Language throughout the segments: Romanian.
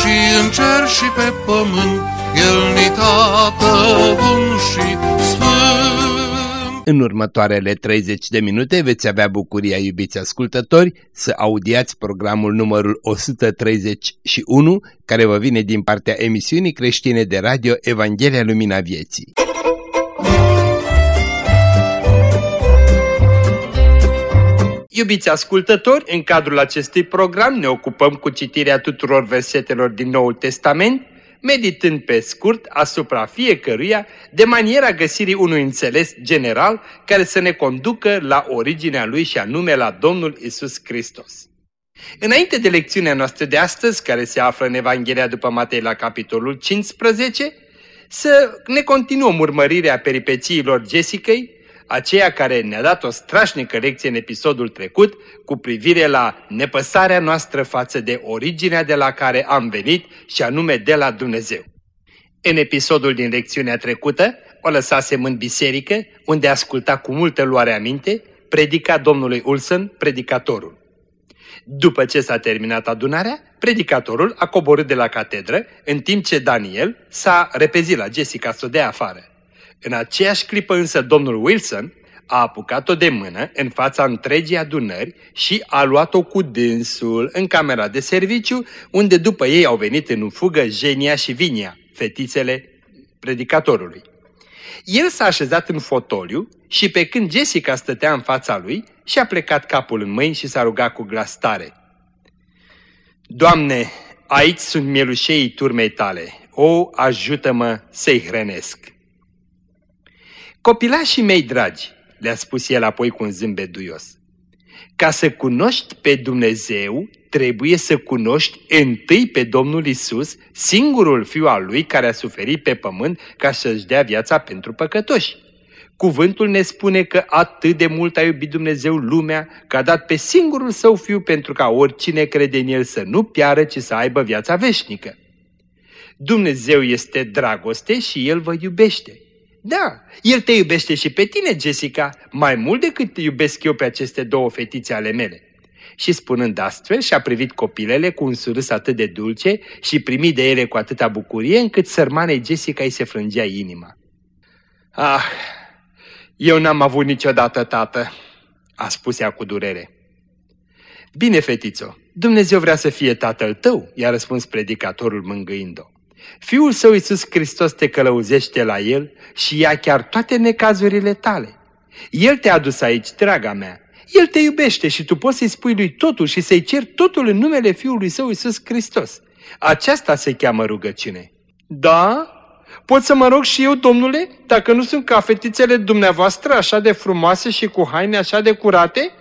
și în cer și pe pământ, El ni tată bun și sfânt. În următoarele 30 de minute veți avea bucuria, iubiți ascultători, să audiați programul numărul 131, care vă vine din partea emisiunii creștine de radio Evanghelia Lumina Vieții. Iubiți ascultători, în cadrul acestui program ne ocupăm cu citirea tuturor versetelor din Noul Testament, meditând pe scurt asupra fiecăruia de maniera găsirii unui înțeles general care să ne conducă la originea lui și anume la Domnul Isus Hristos. Înainte de lecțiunea noastră de astăzi, care se află în Evanghelia după Matei la capitolul 15, să ne continuăm urmărirea peripețiilor Jessicăi, aceea care ne-a dat o strașnică lecție în episodul trecut cu privire la nepăsarea noastră față de originea de la care am venit și anume de la Dumnezeu. În episodul din lecțiunea trecută o lăsasem în biserică, unde asculta cu multă luare aminte predica domnului Ulson, predicatorul. După ce s-a terminat adunarea, predicatorul a coborât de la catedră, în timp ce Daniel s-a repezit la Jessica să o dea afară. În aceeași clipă însă domnul Wilson a apucat-o de mână în fața întregii adunări și a luat-o cu dânsul în camera de serviciu, unde după ei au venit în fugă Genia și Vinia, fetițele predicatorului. El s-a așezat în fotoliu și pe când Jessica stătea în fața lui, și-a plecat capul în mâini și s-a rugat cu glas tare. Doamne, aici sunt mielușeii turmei tale, o, ajută-mă să-i hrănesc. Copilașii mei dragi, le-a spus el apoi cu un zâmbet duios, ca să cunoști pe Dumnezeu, trebuie să cunoști întâi pe Domnul Isus, singurul Fiu al Lui care a suferit pe pământ ca să-și dea viața pentru păcătoși. Cuvântul ne spune că atât de mult a iubit Dumnezeu lumea că a dat pe singurul său Fiu pentru ca oricine crede în El să nu piară, ci să aibă viața veșnică. Dumnezeu este dragoste și El vă iubește. Da, El te iubește și pe tine, Jessica, mai mult decât iubesc eu pe aceste două fetițe ale mele. Și spunând astfel, și-a privit copilele cu un surâs atât de dulce și primit de ele cu atâta bucurie, încât sărmanei Jessica îi se frângea inima. Ah, eu n-am avut niciodată tată, a spus ea cu durere. Bine, fetițo, Dumnezeu vrea să fie tatăl tău, i-a răspuns predicatorul mângâind-o. Fiul său Iisus Hristos te călăuzește la el și ia chiar toate necazurile tale. El te-a adus aici, draga mea. El te iubește și tu poți să-i spui lui totul și să-i ceri totul în numele Fiului Său Iisus Hristos. Aceasta se cheamă rugăciune. Da? Pot să mă rog și eu, domnule, dacă nu sunt ca fetițele dumneavoastră așa de frumoase și cu haine așa de curate?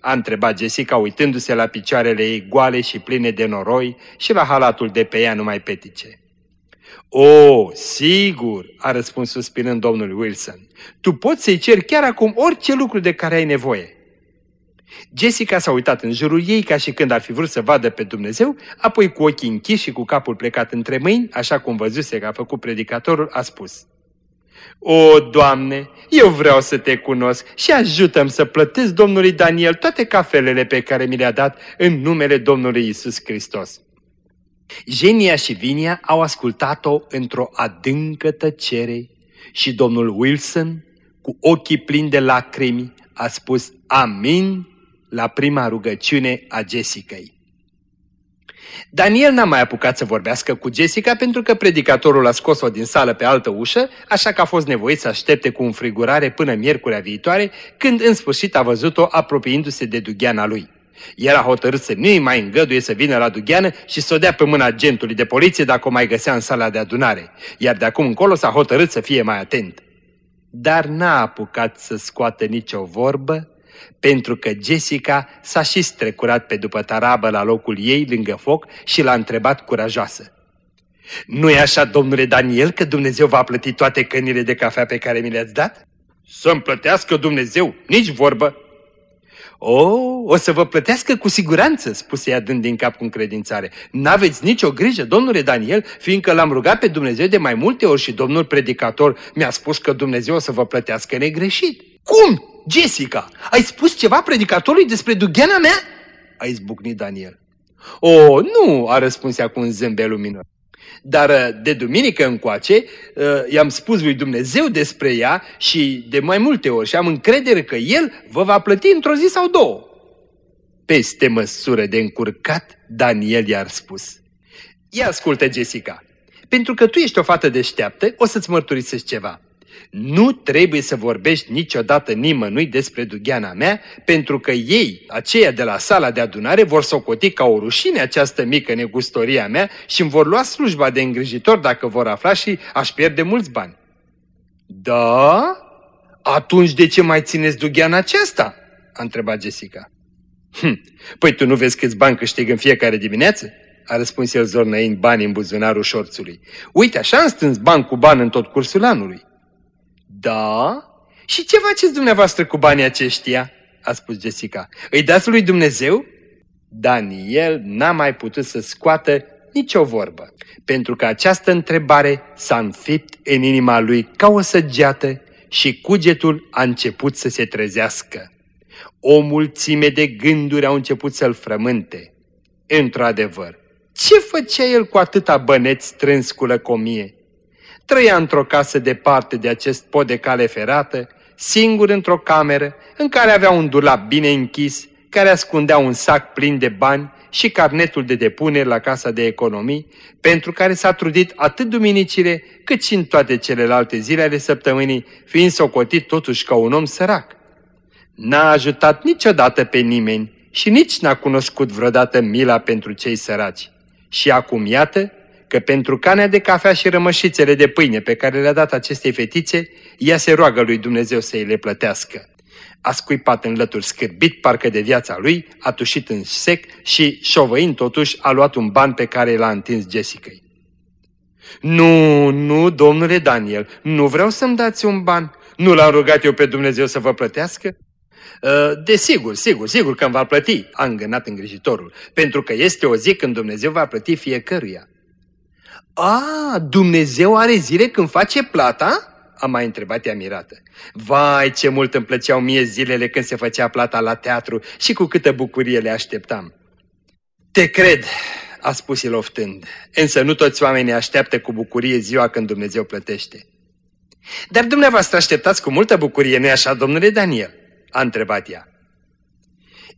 A întrebat Jessica uitându-se la picioarele ei goale și pline de noroi și la halatul de pe ea numai petice. O, sigur, a răspuns suspinând domnul Wilson. Tu poți să-i ceri chiar acum orice lucru de care ai nevoie. Jessica s-a uitat în jurul ei ca și când ar fi vrut să vadă pe Dumnezeu, apoi cu ochii închiși și cu capul plecat între mâini, așa cum văzuse că a făcut predicatorul, a spus. O, Doamne, eu vreau să te cunosc și ajutăm să plătesc Domnului Daniel toate cafelele pe care mi le-a dat în numele Domnului Isus Hristos. Genia și Vinia au ascultat-o într-o adâncă tăcere și domnul Wilson, cu ochii plini de lacrimi, a spus amin la prima rugăciune a Jessicăi. Daniel n-a mai apucat să vorbească cu Jessica pentru că predicatorul a scos-o din sală pe altă ușă, așa că a fost nevoit să aștepte cu înfrigurare până miercurea viitoare, când în sfârșit a văzut-o apropiindu-se de dugheana lui. Era hotărât să nu-i mai îngăduie să vină la dugheană și să o dea pe mâna agentului de poliție dacă o mai găsea în sala de adunare, iar de acum încolo s-a hotărât să fie mai atent. Dar n-a apucat să scoată nicio vorbă, pentru că Jessica s-a și strecurat pe după tarabă la locul ei lângă foc și l-a întrebat curajoasă. nu e așa, domnule Daniel, că Dumnezeu va plăti toate cănile de cafea pe care mi le-ați dat? Să-mi plătească Dumnezeu, nici vorbă. O, o să vă plătească cu siguranță, spuse ea dând din cap cu încredințare. N-aveți nicio grijă, domnule Daniel, fiindcă l-am rugat pe Dumnezeu de mai multe ori și domnul predicator mi-a spus că Dumnezeu o să vă plătească negreșit. Cum? Jessica, ai spus ceva predicatorului despre dugheana mea? A izbucnit Daniel. O, nu, a răspuns ea cu un zâmbet luminos. Dar uh, de duminică încoace uh, i-am spus lui Dumnezeu despre ea și de mai multe ori și am încredere că El vă va plăti într-o zi sau două. Peste măsură de încurcat, Daniel i-a spus. Ia ascultă, Jessica, pentru că tu ești o fată deșteaptă, o să-ți mărturisesc ceva. Nu trebuie să vorbești niciodată nimănui despre dugheana mea, pentru că ei, aceia de la sala de adunare, vor socoti ca o rușine această mică negustorie a mea și îmi vor lua slujba de îngrijitor dacă vor afla și aș pierde mulți bani. Da? Atunci de ce mai țineți dugheana aceasta? a întrebat Jessica. Hm, păi tu nu vezi câți bani câștig în fiecare dimineață? a răspuns el zornăind bani în buzunarul șorțului. Uite, așa am strâns bani cu bani în tot cursul anului. Da? Și ce faceți dumneavoastră cu banii aceștia? a spus Jessica. Îi dați lui Dumnezeu? Daniel n-a mai putut să scoată nicio vorbă, pentru că această întrebare s-a înfipt în inima lui ca o săgeată și cugetul a început să se trezească. O mulțime de gânduri au început să-l frământe. Într-adevăr, ce făcea el cu atâta băneț strâns cu lăcomie? Trăia într-o casă departe de acest pod de cale ferată, singur într-o cameră, în care avea un dulap bine închis, care ascundea un sac plin de bani și carnetul de depuneri la casa de economii, pentru care s-a trudit atât duminicile, cât și în toate celelalte zile ale săptămânii, fiind socotit totuși ca un om sărac. N-a ajutat niciodată pe nimeni și nici n-a cunoscut vreodată mila pentru cei săraci. Și acum iată că pentru canea de cafea și rămășițele de pâine pe care le-a dat acestei fetițe, ea se roagă lui Dumnezeu să îi le plătească. A scuipat în lături scârbit parcă de viața lui, a tușit în sec și, șovăind totuși, a luat un ban pe care l-a întins Jessica. Nu, nu, domnule Daniel, nu vreau să-mi dați un ban. Nu l-am rugat eu pe Dumnezeu să vă plătească? Ă, desigur, sigur, sigur că îmi va plăti, a îngânat îngrijitorul, pentru că este o zi când Dumnezeu va plăti fiecăruia. A, Dumnezeu are zile când face plata? Am mai întrebat ea mirată. Vai, ce mult îmi plăceau mie zilele când se făcea plata la teatru și cu câtă bucurie le așteptam. Te cred, a spus el oftând, însă nu toți oamenii așteaptă cu bucurie ziua când Dumnezeu plătește. Dar dumneavoastră așteptați cu multă bucurie, nu-i așa, domnule Daniel? a întrebat ea.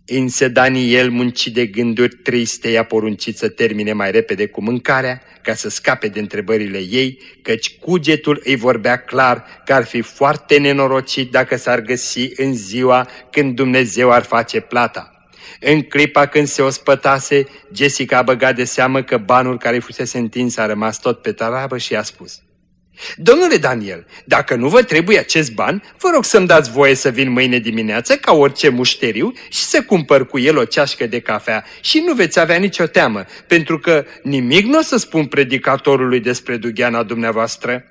Însă Daniel, muncit de gânduri triste, i-a poruncit să termine mai repede cu mâncarea, ca să scape de întrebările ei, căci cugetul îi vorbea clar că ar fi foarte nenorocit dacă s-ar găsi în ziua când Dumnezeu ar face plata. În clipa când se ospătase, Jessica a băgat de seamă că banul care fusese întins a rămas tot pe tarabă și a spus Domnule Daniel, dacă nu vă trebuie acest ban, vă rog să-mi dați voie să vin mâine dimineață ca orice mușteriu și să cumpăr cu el o ceașcă de cafea și nu veți avea nicio teamă, pentru că nimic nu o să spun predicatorului despre dugheana dumneavoastră.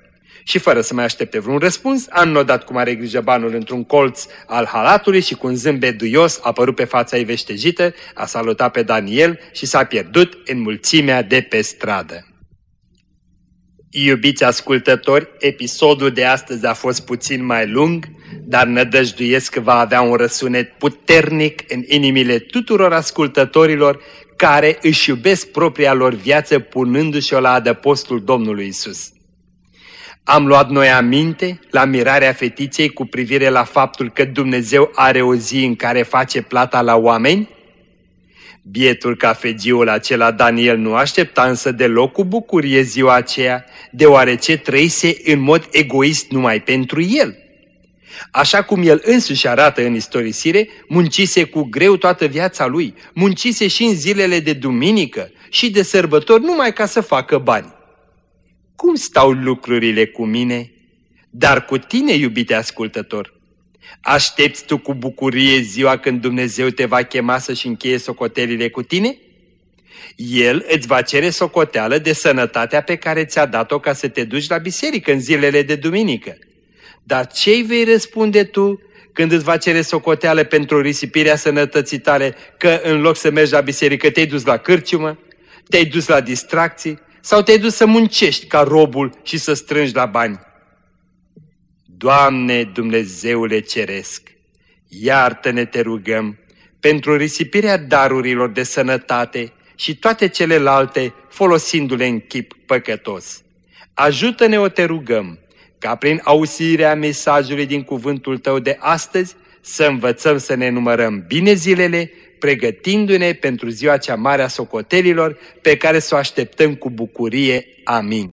Și fără să mai aștepte vreun răspuns, a înnodat cu mare grijă banul într-un colț al halatului și cu un zâmbet duios a apărut pe fața ei veștejită, a salutat pe Daniel și s-a pierdut în mulțimea de pe stradă. Iubiți ascultători, episodul de astăzi a fost puțin mai lung, dar nădăjduiesc că va avea un răsunet puternic în inimile tuturor ascultătorilor care își iubesc propria lor viață punându-și-o la adăpostul Domnului Isus. Am luat noi aminte la mirarea fetiței cu privire la faptul că Dumnezeu are o zi în care face plata la oameni? Bietul cafegiul acela Daniel nu aștepta însă deloc cu bucurie ziua aceea, deoarece trăise în mod egoist numai pentru el. Așa cum el însuși arată în istorisire, muncise cu greu toată viața lui, muncise și în zilele de duminică și de sărbători numai ca să facă bani. Cum stau lucrurile cu mine? Dar cu tine, iubite ascultător, Aștepți tu cu bucurie ziua când Dumnezeu te va chema să-și încheie socotelile cu tine? El îți va cere socoteală de sănătatea pe care ți-a dat-o ca să te duci la biserică în zilele de duminică. Dar ce-i vei răspunde tu când îți va cere socoteală pentru risipirea sănătății tale că în loc să mergi la biserică te-ai dus la cârciumă, te-ai dus la distracții sau te-ai dus să muncești ca robul și să strângi la bani? Doamne Dumnezeule Ceresc, iartă-ne te rugăm pentru risipirea darurilor de sănătate și toate celelalte folosindu-le în chip păcătos. Ajută-ne o te rugăm ca prin auzirea mesajului din cuvântul tău de astăzi să învățăm să ne numărăm bine zilele, pregătindu-ne pentru ziua cea mare a socotelilor pe care să o așteptăm cu bucurie. Amin.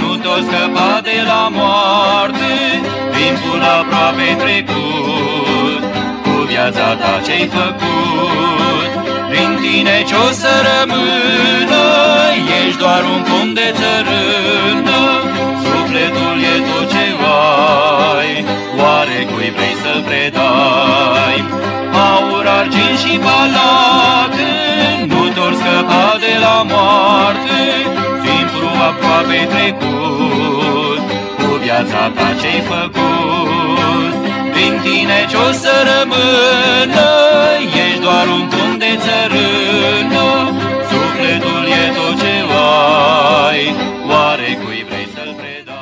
nu tot scăpa de la moarte, timpul aproape trecut, cu viața ta ce-ai făcut. Prin tine ce-o să rămână, ești doar un pom de țărână, sufletul e tot ce ai, oare cui vrei să-l predai? Aur, argint și palate, nu te scăpa de la moarte, timpul aproape trecut, cu viața ta ce-ai făcut. Prin tine ce-o să rămână, ești doar un pom de țărână, sufletul e tot ce ai, oare cui vrei să-l predai?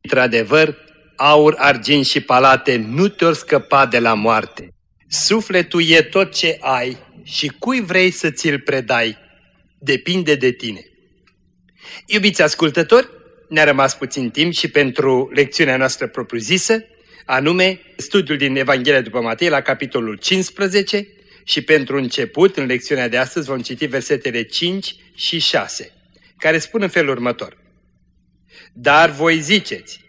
Într-adevăr, aur, argint și palate nu te-or scăpa de la moarte. Sufletul e tot ce ai și cui vrei să ți-l predai, depinde de tine. Iubiți ascultători, ne-a rămas puțin timp și pentru lecțiunea noastră propriu-zisă, anume studiul din Evanghelia după Matei la capitolul 15 și pentru început, în lecțiunea de astăzi, vom citi versetele 5 și 6, care spun în felul următor. Dar voi ziceți,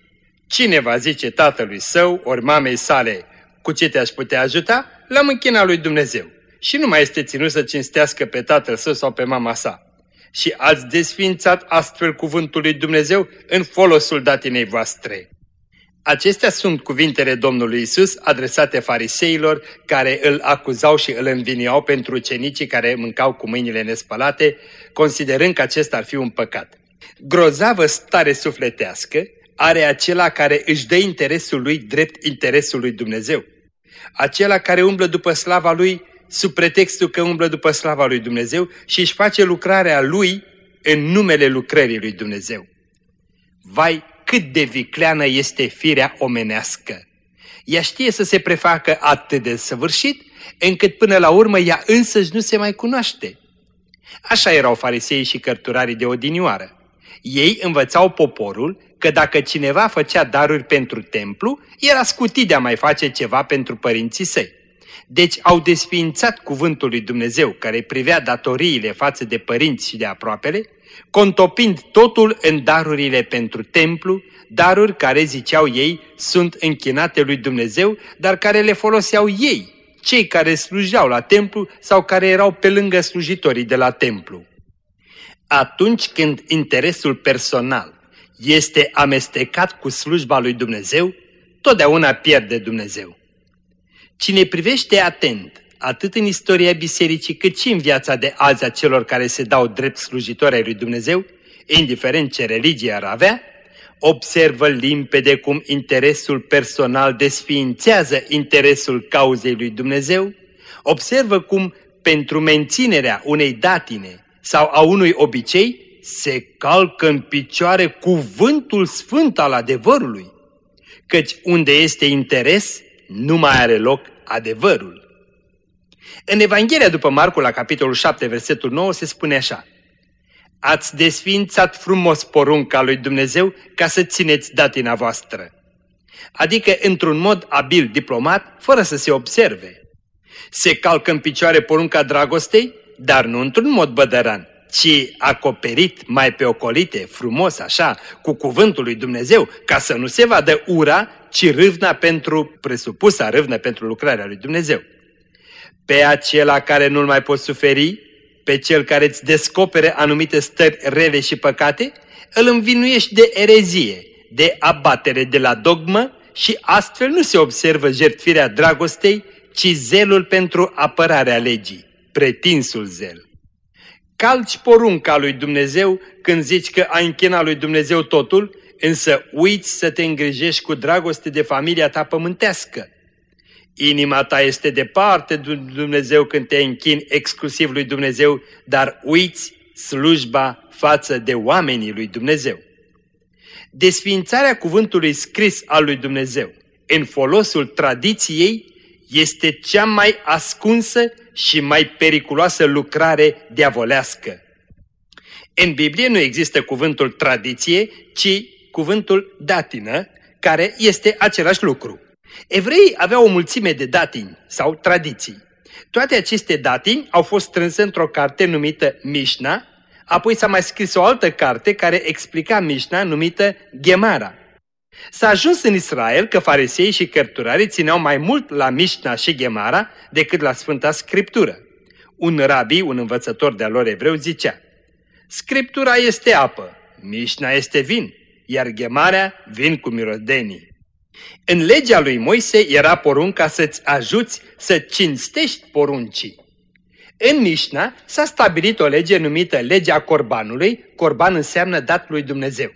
cine va zice tatălui său ori mamei sale, cu ce te-aș putea ajuta? La mânchina lui Dumnezeu. Și nu mai este ținut să cinstească pe tatăl său sau pe mama sa. Și ați desfințat astfel cuvântul lui Dumnezeu în folosul datinei voastre. Acestea sunt cuvintele Domnului Isus adresate fariseilor care îl acuzau și îl înviniau pentru ucenicii care mâncau cu mâinile nespălate, considerând că acesta ar fi un păcat. Grozavă stare sufletească are acela care își dă interesul lui drept interesul lui Dumnezeu. Acela care umblă după slava lui sub pretextul că umblă după slava lui Dumnezeu și își face lucrarea lui în numele lucrării lui Dumnezeu. Vai, cât de vicleană este firea omenească! Ea știe să se prefacă atât de săvârșit, încât până la urmă ea însăși nu se mai cunoaște. Așa erau farisei și cărturarii de odinioară. Ei învățau poporul că dacă cineva făcea daruri pentru templu, era scutit de a mai face ceva pentru părinții săi. Deci au desființat cuvântul lui Dumnezeu care privea datoriile față de părinți și de aproapele, contopind totul în darurile pentru templu, daruri care, ziceau ei, sunt închinate lui Dumnezeu, dar care le foloseau ei, cei care slujeau la templu sau care erau pe lângă slujitorii de la templu. Atunci când interesul personal este amestecat cu slujba lui Dumnezeu, totdeauna pierde Dumnezeu. Cine privește atent, atât în istoria bisericii, cât și în viața de azi a celor care se dau drept slujitori ai lui Dumnezeu, indiferent ce religie ar avea, observă limpede cum interesul personal desființează interesul cauzei lui Dumnezeu, observă cum pentru menținerea unei datine sau a unui obicei se calcă în picioare cuvântul sfânt al adevărului, căci unde este interes, nu mai are loc adevărul. În Evanghelia după Marcu, la capitolul 7, versetul 9, se spune așa, Ați desfințat frumos porunca lui Dumnezeu ca să țineți datina voastră. adică într-un mod abil diplomat, fără să se observe. Se calcă în picioare porunca dragostei, dar nu într-un mod bădăran, ci acoperit mai pe ocolite, frumos așa, cu cuvântul lui Dumnezeu, ca să nu se vadă ura, ci râvna pentru, presupusa râvnă pentru lucrarea lui Dumnezeu. Pe acela care nu-l mai poți suferi, pe cel care îți descopere anumite stări rele și păcate, îl învinuiești de erezie, de abatere de la dogmă și astfel nu se observă jertfirea dragostei, ci zelul pentru apărarea legii, pretinsul zel. Calci porunca lui Dumnezeu când zici că ai închina lui Dumnezeu totul, însă uiți să te îngrijești cu dragoste de familia ta pământească. Inima ta este departe de Dumnezeu când te închini exclusiv lui Dumnezeu, dar uiți slujba față de oamenii lui Dumnezeu. Desfințarea cuvântului scris al lui Dumnezeu în folosul tradiției este cea mai ascunsă și mai periculoasă lucrare diavolească. În Biblie nu există cuvântul tradiție, ci cuvântul datină, care este același lucru. Evreii aveau o mulțime de datini sau tradiții. Toate aceste datini au fost strânse într-o carte numită Mishna, apoi s-a mai scris o altă carte care explica Mishna numită Gemara. S-a ajuns în Israel că farisei și cărturarii țineau mai mult la Mishna și Gemara decât la Sfânta Scriptură. Un rabi, un învățător de-a lor evreu, zicea, Scriptura este apă, Mishna este vin, iar Gemarea vin cu mirodenii. În legea lui Moise era porunca să-ți ajuți să cinstești poruncii. În Mișna s-a stabilit o lege numită legea corbanului, corban înseamnă dat lui Dumnezeu.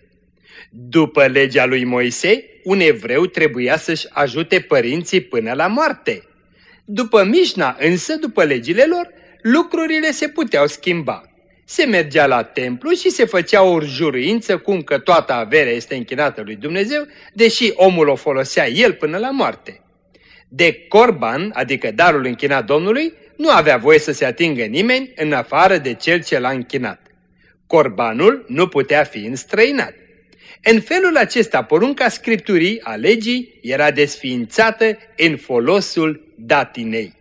După legea lui Moise, un evreu trebuia să-și ajute părinții până la moarte. După Mișna, însă, după legile lor, lucrurile se puteau schimba se mergea la templu și se făcea o juruință cum că toată averea este închinată lui Dumnezeu, deși omul o folosea el până la moarte. De corban, adică darul închinat Domnului, nu avea voie să se atingă nimeni în afară de cel ce l-a închinat. Corbanul nu putea fi înstrăinat. În felul acesta, porunca Scripturii a legii era desființată în folosul datinei.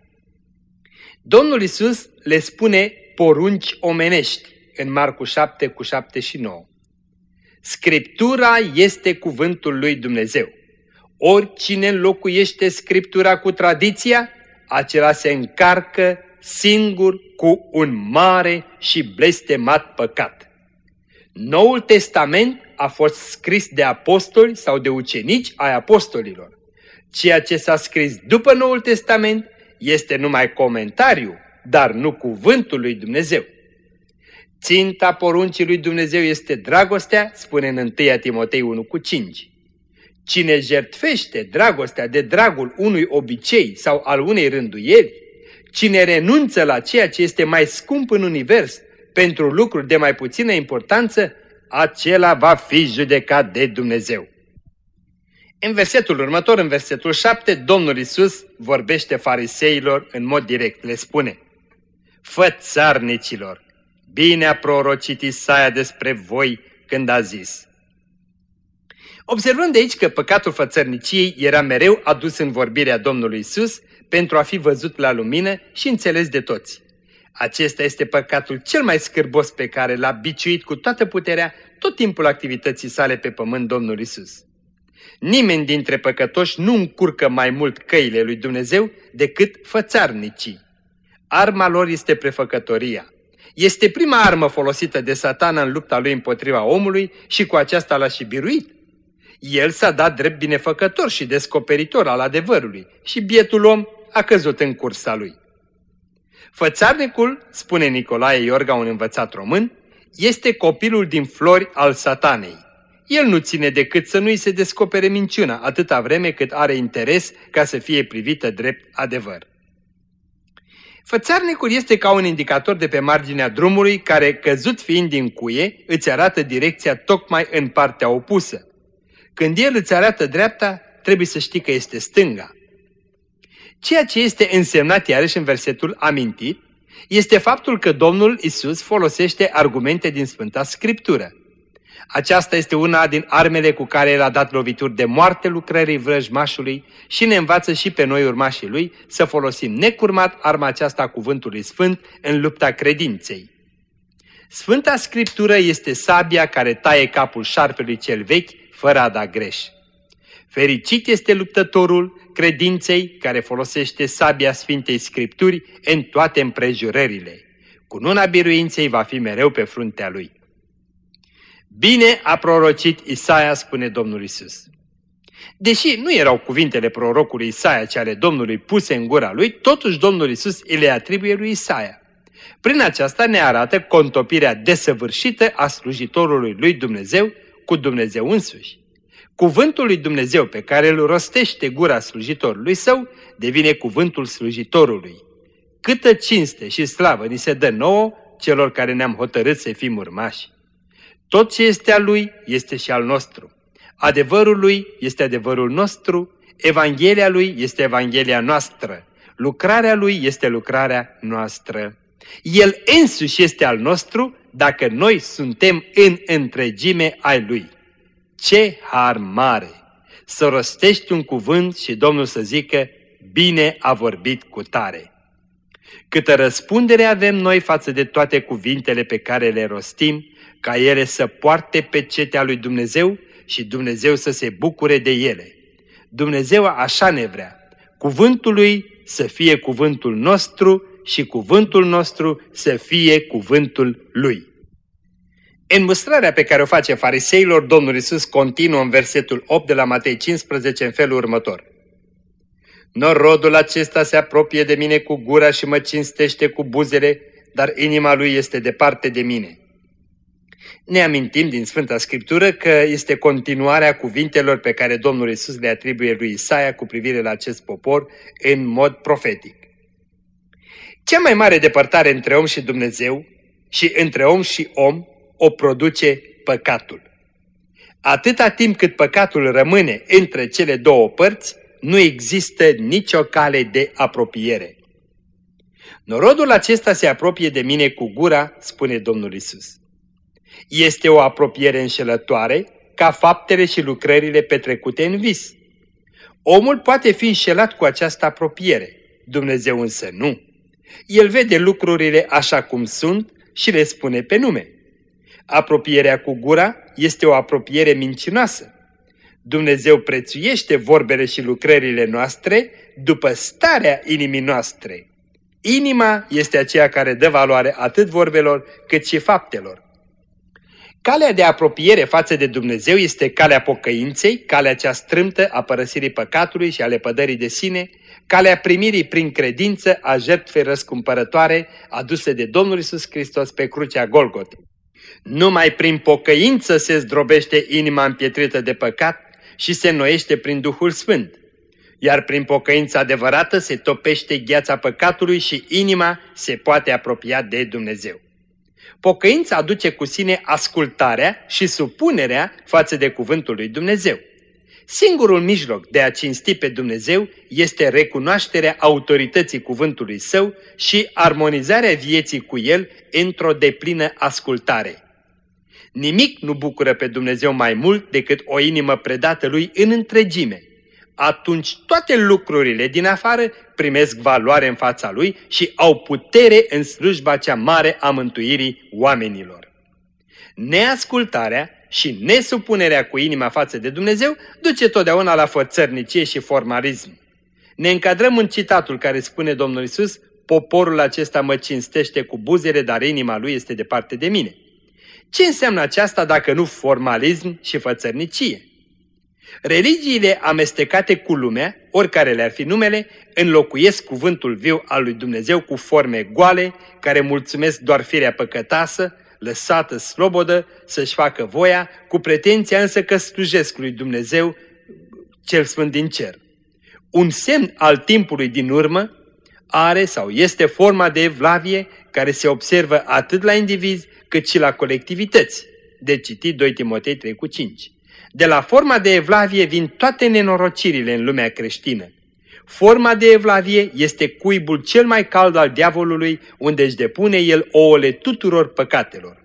Domnul Isus le spune porunci omenești în Marcu 7 cu 7 și 9. Scriptura este cuvântul lui Dumnezeu. Oricine înlocuiește Scriptura cu tradiția, acela se încarcă singur cu un mare și blestemat păcat. Noul Testament a fost scris de apostoli sau de ucenici ai apostolilor. Ceea ce s-a scris după Noul Testament este numai comentariu dar nu cuvântul lui Dumnezeu. Ținta poruncii lui Dumnezeu este dragostea, spune în 1 Timotei 1 cu 5. Cine jertfește dragostea de dragul unui obicei sau al unei rânduieli, cine renunță la ceea ce este mai scump în univers pentru lucruri de mai puțină importanță, acela va fi judecat de Dumnezeu. În versetul următor, în versetul 7, Domnul Isus vorbește fariseilor în mod direct, le spune fățarnicilor. Bine a prorocit Isaia despre voi când a zis. Observăm de aici că păcatul fățărniciei era mereu adus în vorbirea Domnului Isus pentru a fi văzut la lumină și înțeles de toți. Acesta este păcatul cel mai scârbos pe care l-a biciuit cu toată puterea tot timpul activității sale pe pământ Domnul Isus. Nimeni dintre păcătoși nu încurcă mai mult căile lui Dumnezeu decât fățarnicii. Arma lor este prefăcătoria. Este prima armă folosită de satana în lupta lui împotriva omului și cu aceasta l-a și biruit. El s-a dat drept binefăcător și descoperitor al adevărului și bietul om a căzut în cursa lui. Fățarnicul, spune Nicolae Iorga, un învățat român, este copilul din flori al satanei. El nu ține decât să nu-i se descopere minciuna atâta vreme cât are interes ca să fie privită drept adevăr. Fățarnicul este ca un indicator de pe marginea drumului care, căzut fiind din cuie, îți arată direcția tocmai în partea opusă. Când el îți arată dreapta, trebuie să știi că este stânga. Ceea ce este însemnat iarăși în versetul amintit, este faptul că Domnul Isus folosește argumente din Sfânta Scriptură. Aceasta este una din armele cu care el a dat lovituri de moarte lucrării vrăjmașului și ne învață și pe noi urmașii lui să folosim necurmat arma aceasta a cuvântului sfânt în lupta credinței. Sfânta Scriptură este sabia care taie capul șarpelui cel vechi fără a da greș. Fericit este luptătorul credinței care folosește sabia Sfintei Scripturi în toate împrejurările. Cununa biruinței va fi mereu pe fruntea lui. Bine a prorocit Isaia, spune Domnul Isus. Deși nu erau cuvintele prorocului Isaia ce ale Domnului puse în gura lui, totuși Domnul Isus îi le atribuie lui Isaia. Prin aceasta ne arată contopirea desăvârșită a slujitorului lui Dumnezeu cu Dumnezeu însuși. Cuvântul lui Dumnezeu pe care îl rostește gura slujitorului său devine cuvântul slujitorului. Câtă cinste și slavă ni se dă nouă celor care ne-am hotărât să fim urmași. Tot ce este al lui este și al nostru. Adevărul lui este adevărul nostru, Evanghelia lui este Evanghelia noastră, lucrarea lui este lucrarea noastră. El însuși este al nostru dacă noi suntem în întregime ai lui. Ce har mare! Să rostești un cuvânt și Domnul să zică, bine a vorbit cu tare. Câtă răspundere avem noi față de toate cuvintele pe care le rostim, ca ele să poarte pe cetea lui Dumnezeu și Dumnezeu să se bucure de ele. Dumnezeu așa ne vrea. Cuvântul lui să fie cuvântul nostru și cuvântul nostru să fie cuvântul lui. În mustrarea pe care o face fariseilor, Domnul Isus continuă în versetul 8 de la Matei 15 în felul următor. Norodul acesta se apropie de mine cu gura și mă cinstește cu buzele, dar inima lui este departe de mine. Ne amintim din Sfânta Scriptură că este continuarea cuvintelor pe care Domnul Isus le atribuie lui Isaia cu privire la acest popor în mod profetic. Cea mai mare depărtare între om și Dumnezeu și între om și om o produce păcatul. Atâta timp cât păcatul rămâne între cele două părți, nu există nicio cale de apropiere. Norodul acesta se apropie de mine cu gura, spune Domnul Isus. Este o apropiere înșelătoare ca faptele și lucrările petrecute în vis. Omul poate fi înșelat cu această apropiere, Dumnezeu însă nu. El vede lucrurile așa cum sunt și le spune pe nume. Apropierea cu gura este o apropiere mincinoasă. Dumnezeu prețuiește vorbele și lucrările noastre după starea inimii noastre. Inima este aceea care dă valoare atât vorbelor cât și faptelor. Calea de apropiere față de Dumnezeu este calea pocăinței, calea cea strâmtă a părăsirii păcatului și a lepădării de sine, calea primirii prin credință a jertfei răscumpărătoare aduse de Domnul Isus Hristos pe crucea Golgote. Numai prin pocăință se zdrobește inima împietrită de păcat și se noiește prin Duhul Sfânt. Iar prin pocăința adevărată se topește gheața păcatului și inima se poate apropia de Dumnezeu. Pocăința aduce cu sine ascultarea și supunerea față de cuvântul lui Dumnezeu. Singurul mijloc de a cinsti pe Dumnezeu este recunoașterea autorității cuvântului său și armonizarea vieții cu el într-o deplină ascultare. Nimic nu bucură pe Dumnezeu mai mult decât o inimă predată lui în întregime. Atunci toate lucrurile din afară primesc valoare în fața lui și au putere în slujba cea mare a mântuirii oamenilor. Neascultarea și nesupunerea cu inima față de Dumnezeu duce totdeauna la fățărnicie și formalism. Ne încadrăm în citatul care spune Domnul Isus, poporul acesta mă cinstește cu buzele, dar inima lui este departe de mine. Ce înseamnă aceasta dacă nu formalism și fățărnicie? Religiile amestecate cu lumea, oricare le-ar fi numele, înlocuiesc cuvântul viu al lui Dumnezeu cu forme goale, care mulțumesc doar firea păcătasă, lăsată slobodă să-și facă voia, cu pretenția însă că slujesc lui Dumnezeu cel sfânt din cer. Un semn al timpului din urmă are sau este forma de evlavie care se observă atât la indivizi cât și la colectivități. De citit 2 Timotei 3 cu 5. De la forma de evlavie vin toate nenorocirile în lumea creștină. Forma de evlavie este cuibul cel mai cald al diavolului, unde își depune el ouăle tuturor păcatelor.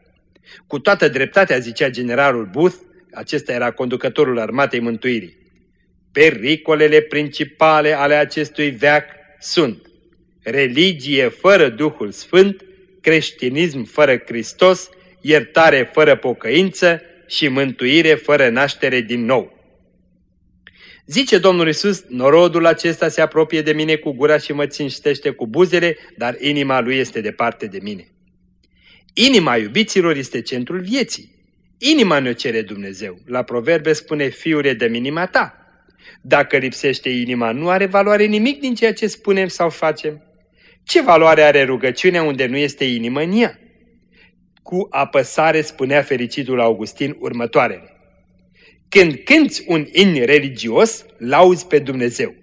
Cu toată dreptatea, zicea generalul Booth, acesta era conducătorul armatei mântuirii. Pericolele principale ale acestui veac sunt religie fără Duhul Sfânt, creștinism fără Hristos, iertare fără pocăință și mântuire fără naștere din nou. Zice Domnul Isus, norodul acesta se apropie de mine cu gura și mă ținștește cu buzele, dar inima lui este departe de mine. Inima iubiților este centrul vieții. Inima ne-o cere Dumnezeu. La proverbe spune, fiule de inima ta. Dacă lipsește inima, nu are valoare nimic din ceea ce spunem sau facem. Ce valoare are rugăciunea unde nu este inimă în ea? Cu apăsare spunea fericitul Augustin următoarele. Când cânți un in religios, lauzi pe Dumnezeu.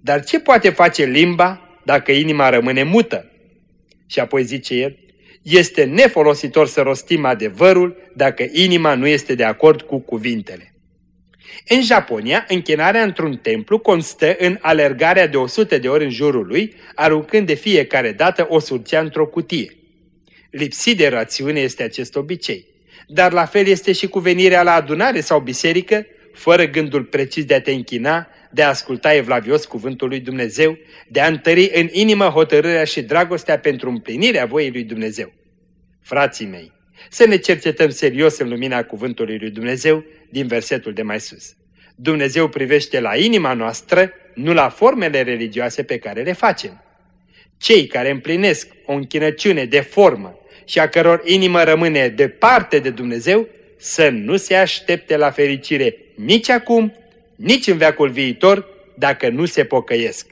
Dar ce poate face limba dacă inima rămâne mută? Și apoi zice el, este nefolositor să rostim adevărul dacă inima nu este de acord cu cuvintele. În Japonia, închinarea într-un templu constă în alergarea de 100 de ori în jurul lui, aruncând de fiecare dată o surcea într-o cutie. Lipsit de rațiune este acest obicei, dar la fel este și cu venirea la adunare sau biserică, fără gândul precis de a te închina, de a asculta evlavios cuvântul lui Dumnezeu, de a întări în inimă hotărârea și dragostea pentru împlinirea voii lui Dumnezeu. Frații mei, să ne cercetăm serios în lumina cuvântului lui Dumnezeu din versetul de mai sus. Dumnezeu privește la inima noastră, nu la formele religioase pe care le facem. Cei care împlinesc o închinăciune de formă și a căror inimă rămâne departe de Dumnezeu, să nu se aștepte la fericire nici acum, nici în veacul viitor, dacă nu se pocăiesc.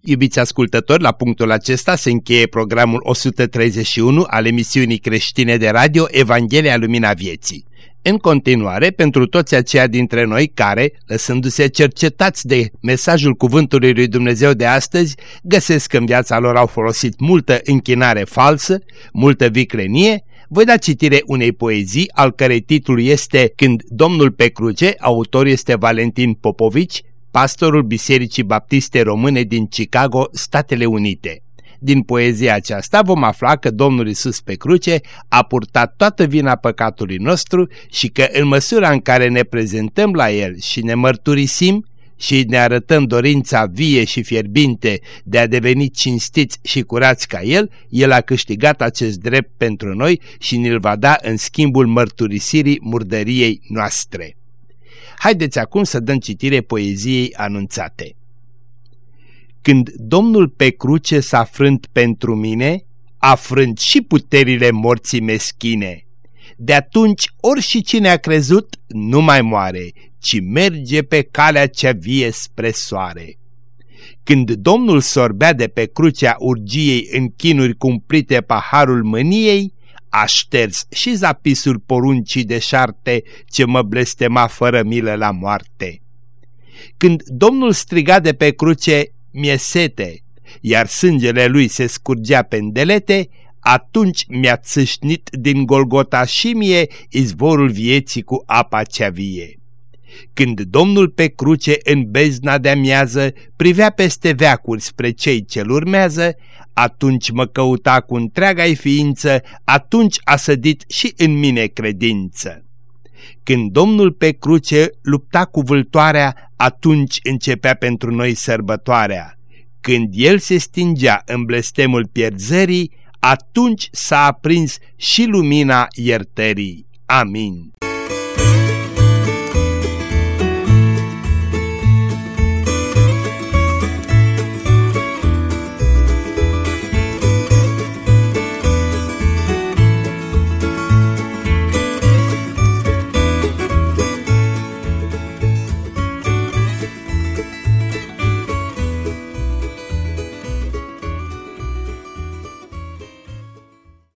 Iubiți ascultători, la punctul acesta se încheie programul 131 al emisiunii creștine de radio Evanghelia Lumina Vieții. În continuare, pentru toți aceia dintre noi care, lăsându-se cercetați de mesajul cuvântului lui Dumnezeu de astăzi, găsesc că în viața lor au folosit multă închinare falsă, multă viclenie, voi da citire unei poezii al cărei titlu este Când Domnul pe cruce, autor este Valentin Popovici, pastorul Bisericii Baptiste Române din Chicago, Statele Unite. Din poezia aceasta vom afla că Domnul Isus pe cruce a purtat toată vina păcatului nostru și că în măsura în care ne prezentăm la El și ne mărturisim și ne arătăm dorința vie și fierbinte de a deveni cinstiți și curați ca El, El a câștigat acest drept pentru noi și ne-l va da în schimbul mărturisirii murdăriei noastre. Haideți acum să dăm citire poeziei anunțate. Când Domnul pe cruce s-a frânt pentru mine, a frânt și puterile morții meschine. De atunci ori și cine a crezut nu mai moare, ci merge pe calea cea vie spre soare. Când Domnul sorbea de pe crucea urgiei în chinuri cumplite paharul mâniei, a șters și zapisul poruncii de șarte ce mă blestema fără milă la moarte. Când Domnul striga de pe cruce, mi-e sete, iar sângele lui se scurgea pendelete, atunci mi-a țâșnit din Golgota și mie izvorul vieții cu apa cea vie. Când Domnul pe cruce în bezna de amiază privea peste veacuri spre cei ce-l urmează, atunci mă căuta cu întreaga ființă, atunci a sădit și în mine credință. Când Domnul pe cruce lupta cu vâltoarea, atunci începea pentru noi sărbătoarea. Când El se stingea în blestemul pierzării, atunci s-a aprins și lumina iertării. Amin.